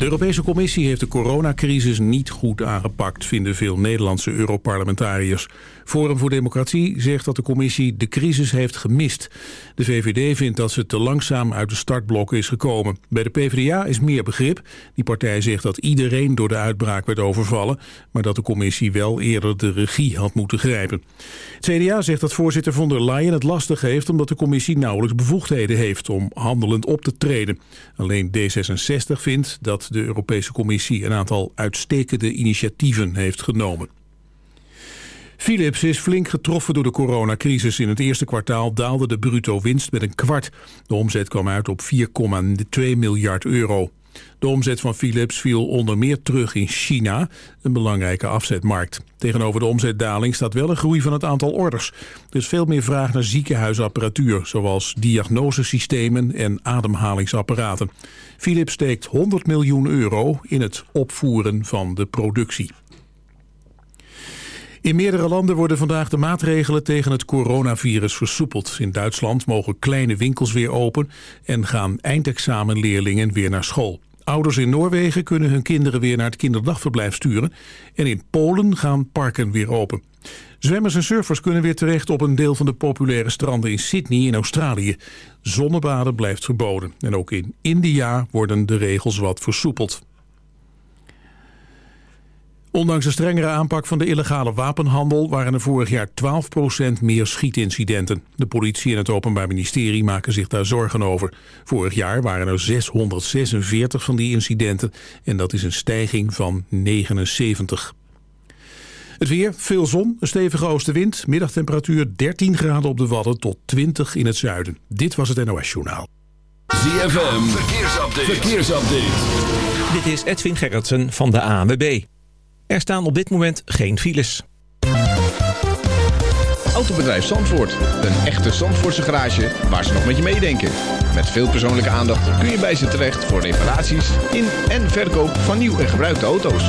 De Europese Commissie heeft de coronacrisis niet goed aangepakt... vinden veel Nederlandse Europarlementariërs. Forum voor Democratie zegt dat de commissie de crisis heeft gemist. De VVD vindt dat ze te langzaam uit de startblokken is gekomen. Bij de PvdA is meer begrip. Die partij zegt dat iedereen door de uitbraak werd overvallen... maar dat de commissie wel eerder de regie had moeten grijpen. Het CDA zegt dat voorzitter von der Leyen het lastig heeft... omdat de commissie nauwelijks bevoegdheden heeft om handelend op te treden. Alleen D66 vindt dat de Europese Commissie een aantal uitstekende initiatieven heeft genomen. Philips is flink getroffen door de coronacrisis. In het eerste kwartaal daalde de bruto winst met een kwart. De omzet kwam uit op 4,2 miljard euro. De omzet van Philips viel onder meer terug in China, een belangrijke afzetmarkt. Tegenover de omzetdaling staat wel een groei van het aantal orders. Er is veel meer vraag naar ziekenhuisapparatuur, zoals diagnosesystemen en ademhalingsapparaten. Philips steekt 100 miljoen euro in het opvoeren van de productie. In meerdere landen worden vandaag de maatregelen tegen het coronavirus versoepeld. In Duitsland mogen kleine winkels weer open en gaan eindexamenleerlingen weer naar school. Ouders in Noorwegen kunnen hun kinderen weer naar het kinderdagverblijf sturen. En in Polen gaan parken weer open. Zwemmers en surfers kunnen weer terecht op een deel van de populaire stranden in Sydney in Australië. Zonnebaden blijft verboden. En ook in India worden de regels wat versoepeld. Ondanks de strengere aanpak van de illegale wapenhandel waren er vorig jaar 12% meer schietincidenten. De politie en het Openbaar Ministerie maken zich daar zorgen over. Vorig jaar waren er 646 van die incidenten en dat is een stijging van 79. Het weer, veel zon, een stevige oostenwind, middagtemperatuur 13 graden op de Wadden tot 20 in het zuiden. Dit was het NOS Journaal. ZFM, verkeersupdate. verkeersupdate. Dit is Edwin Gerritsen van de ANWB. Er staan op dit moment geen files. Autobedrijf Zandvoort. Een echte Zandvoortse garage waar ze nog met je meedenken. Met veel persoonlijke aandacht kun je bij ze terecht voor reparaties in en verkoop van nieuw en gebruikte auto's.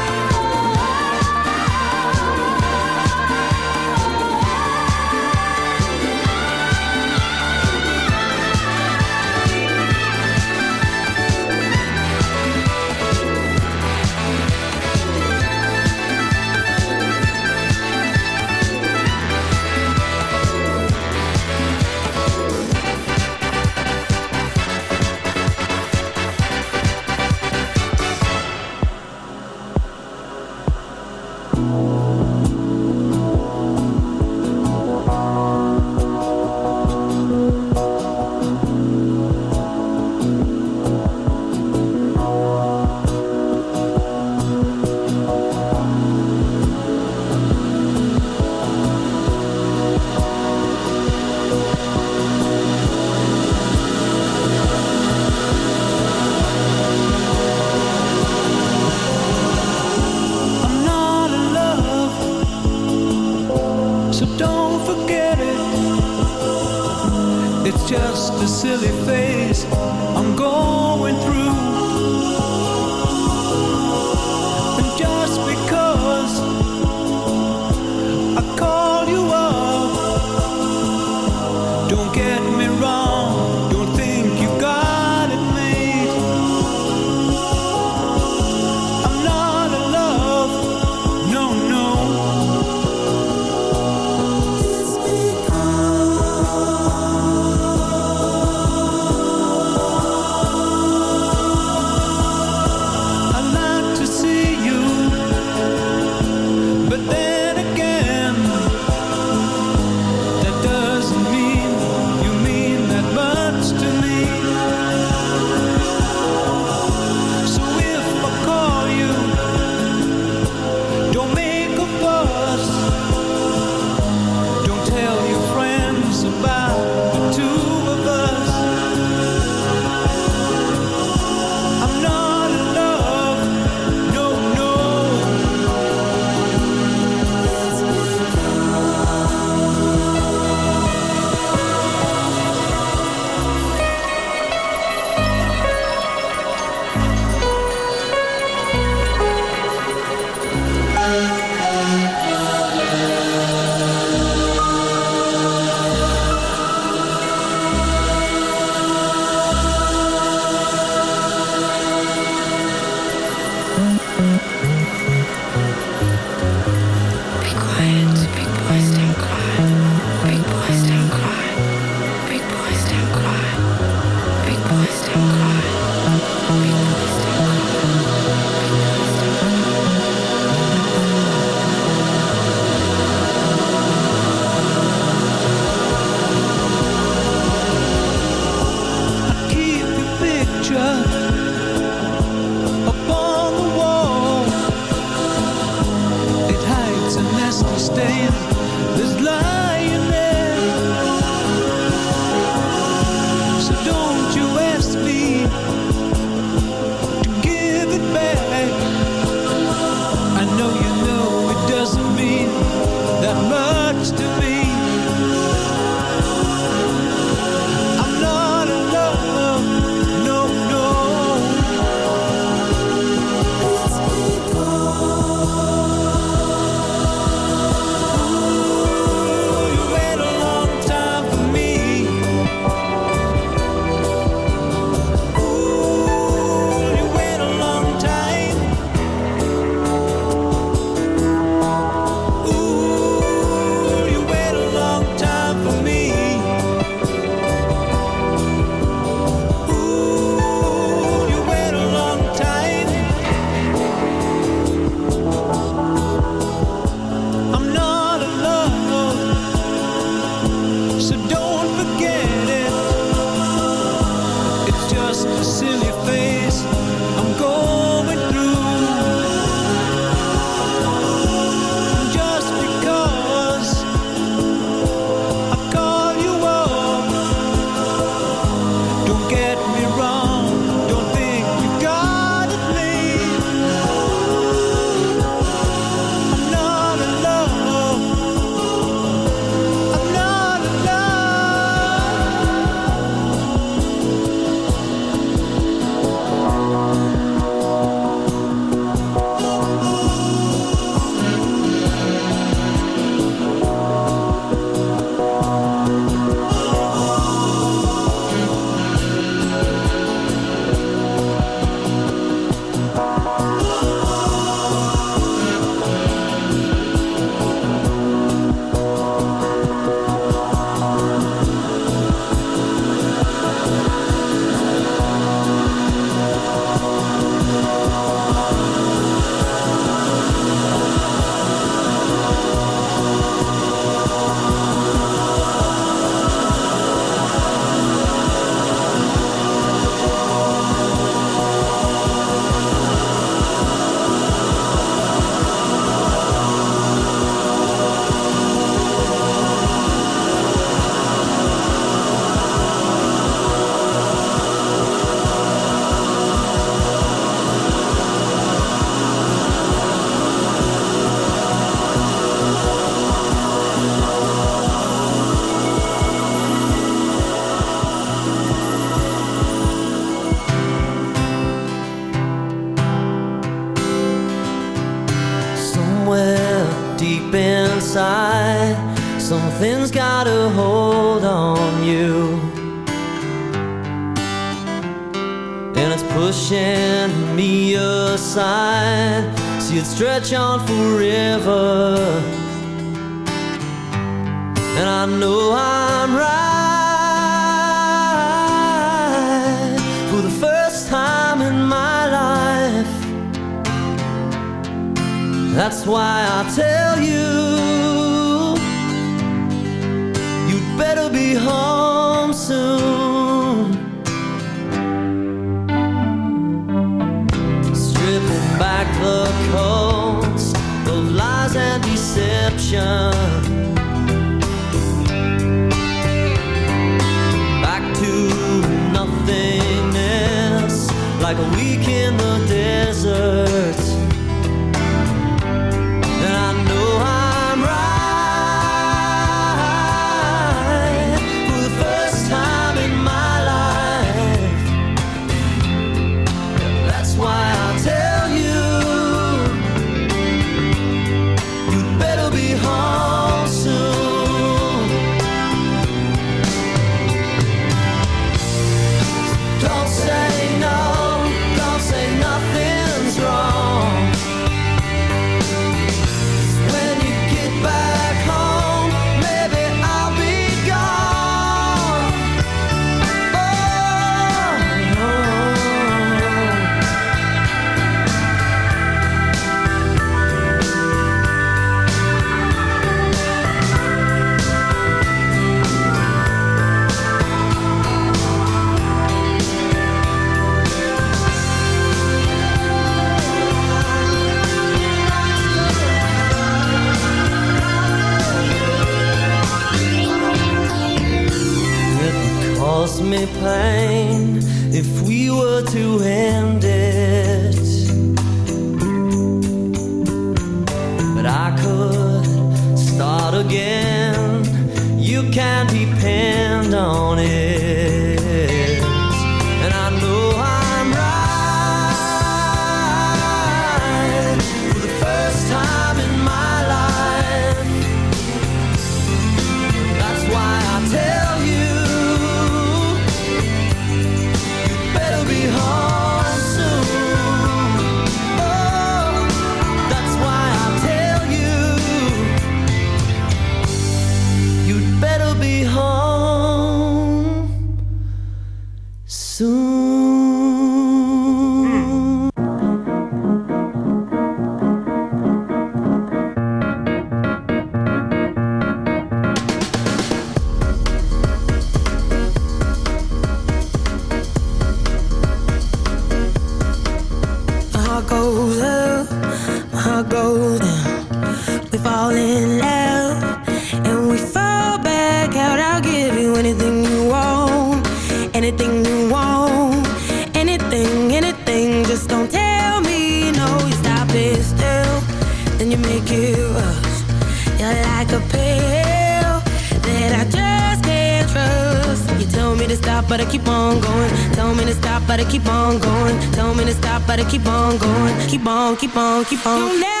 Better keep on going. Told me to stop, Better keep on going. Keep on, keep on, keep on.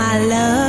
my love.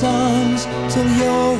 Songs till you're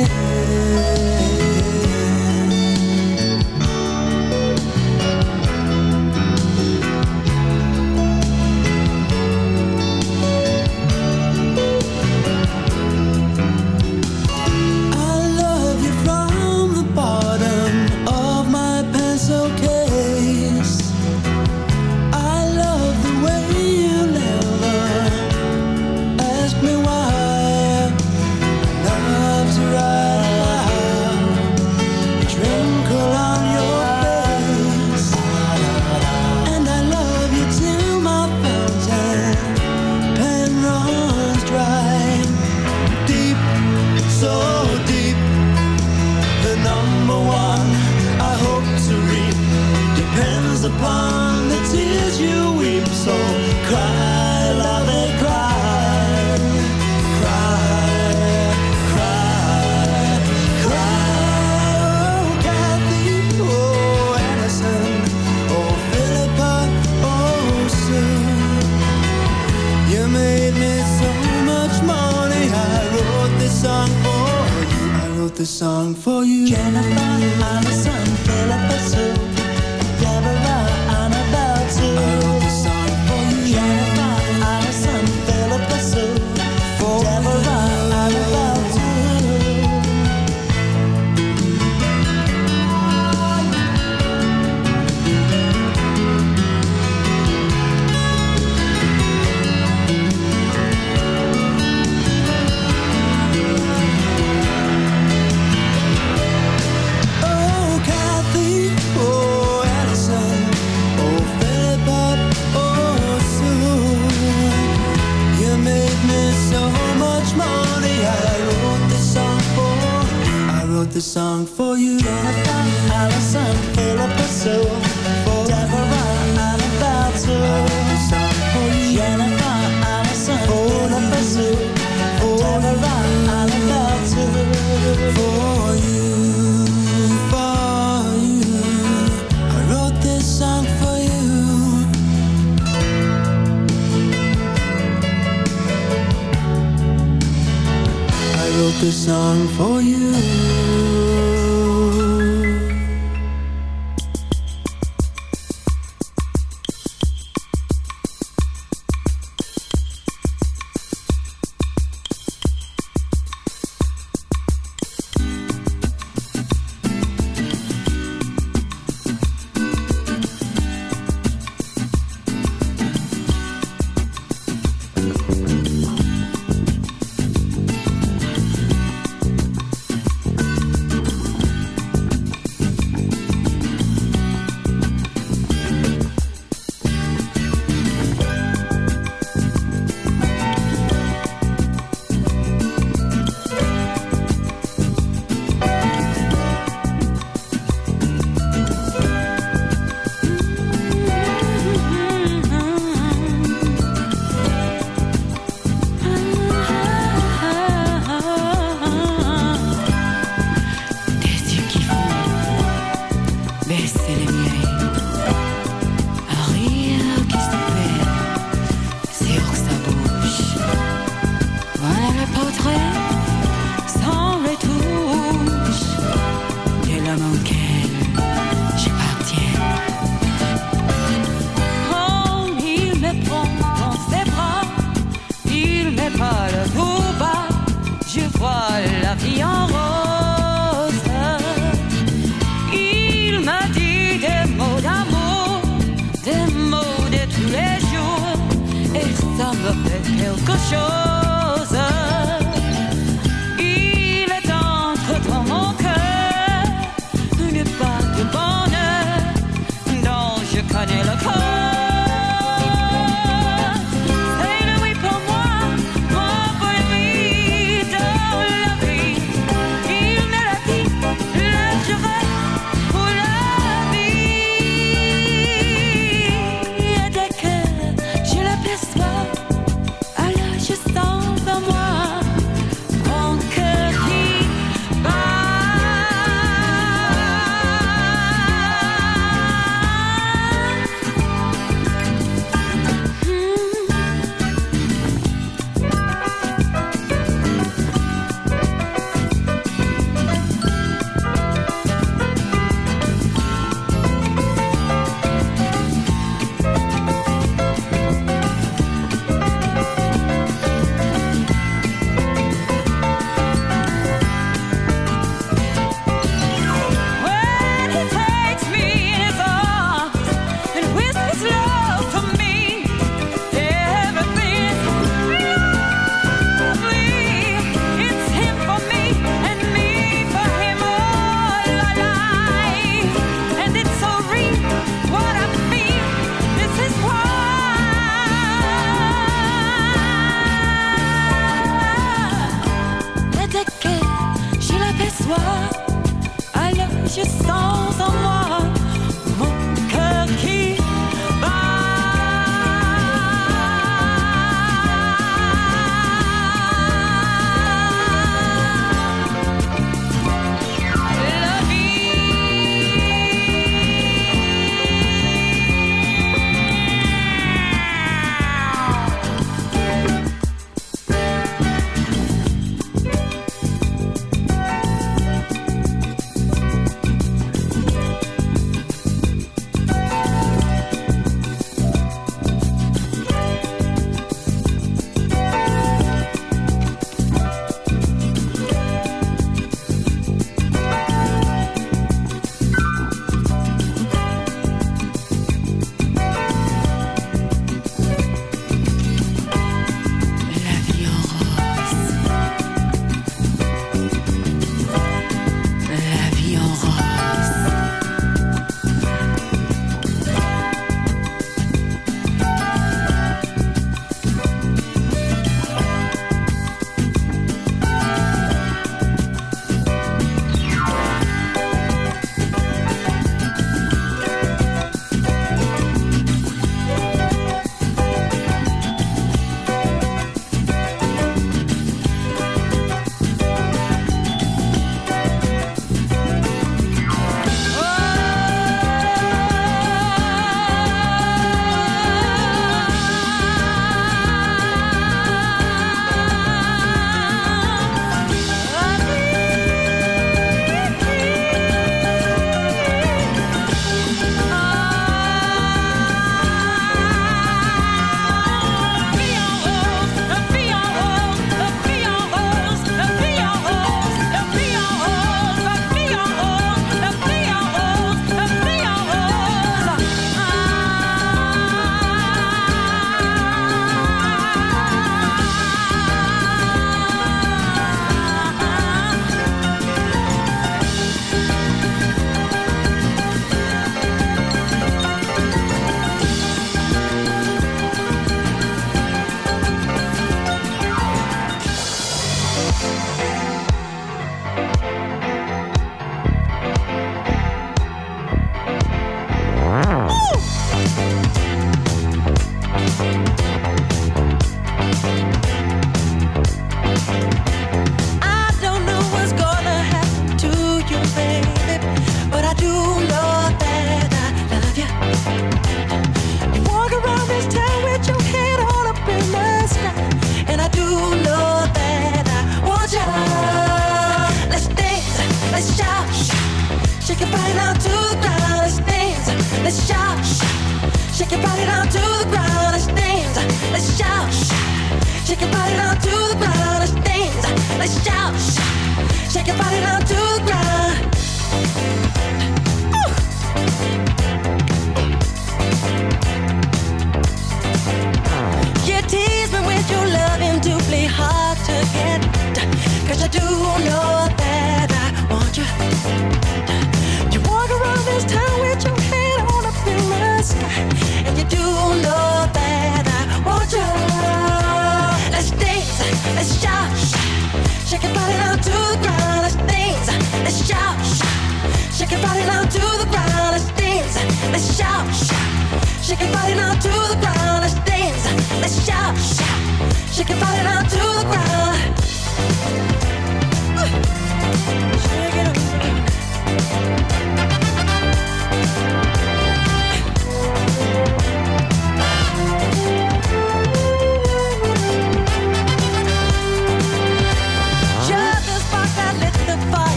Upon the tears you weep. So cry, love it, cry, cry, cry, cry. Oh, Kathy, oh, Anderson, oh, Philippa, oh, Sue. You made me so much money. I wrote this song for you. I wrote this song for you. Jennifer, Song for you. Jennifer, Allison, Philippa, Sue. For Deborah, Annabelle, Sue. I wrote this song for you. Jennifer. For Deborah, Sue. For you, for you. I wrote this song for you. I wrote this song for you.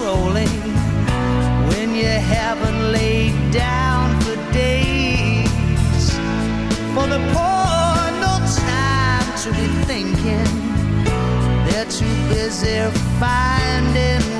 rolling when you haven't laid down for days. For the poor, no time to be thinking. They're too busy finding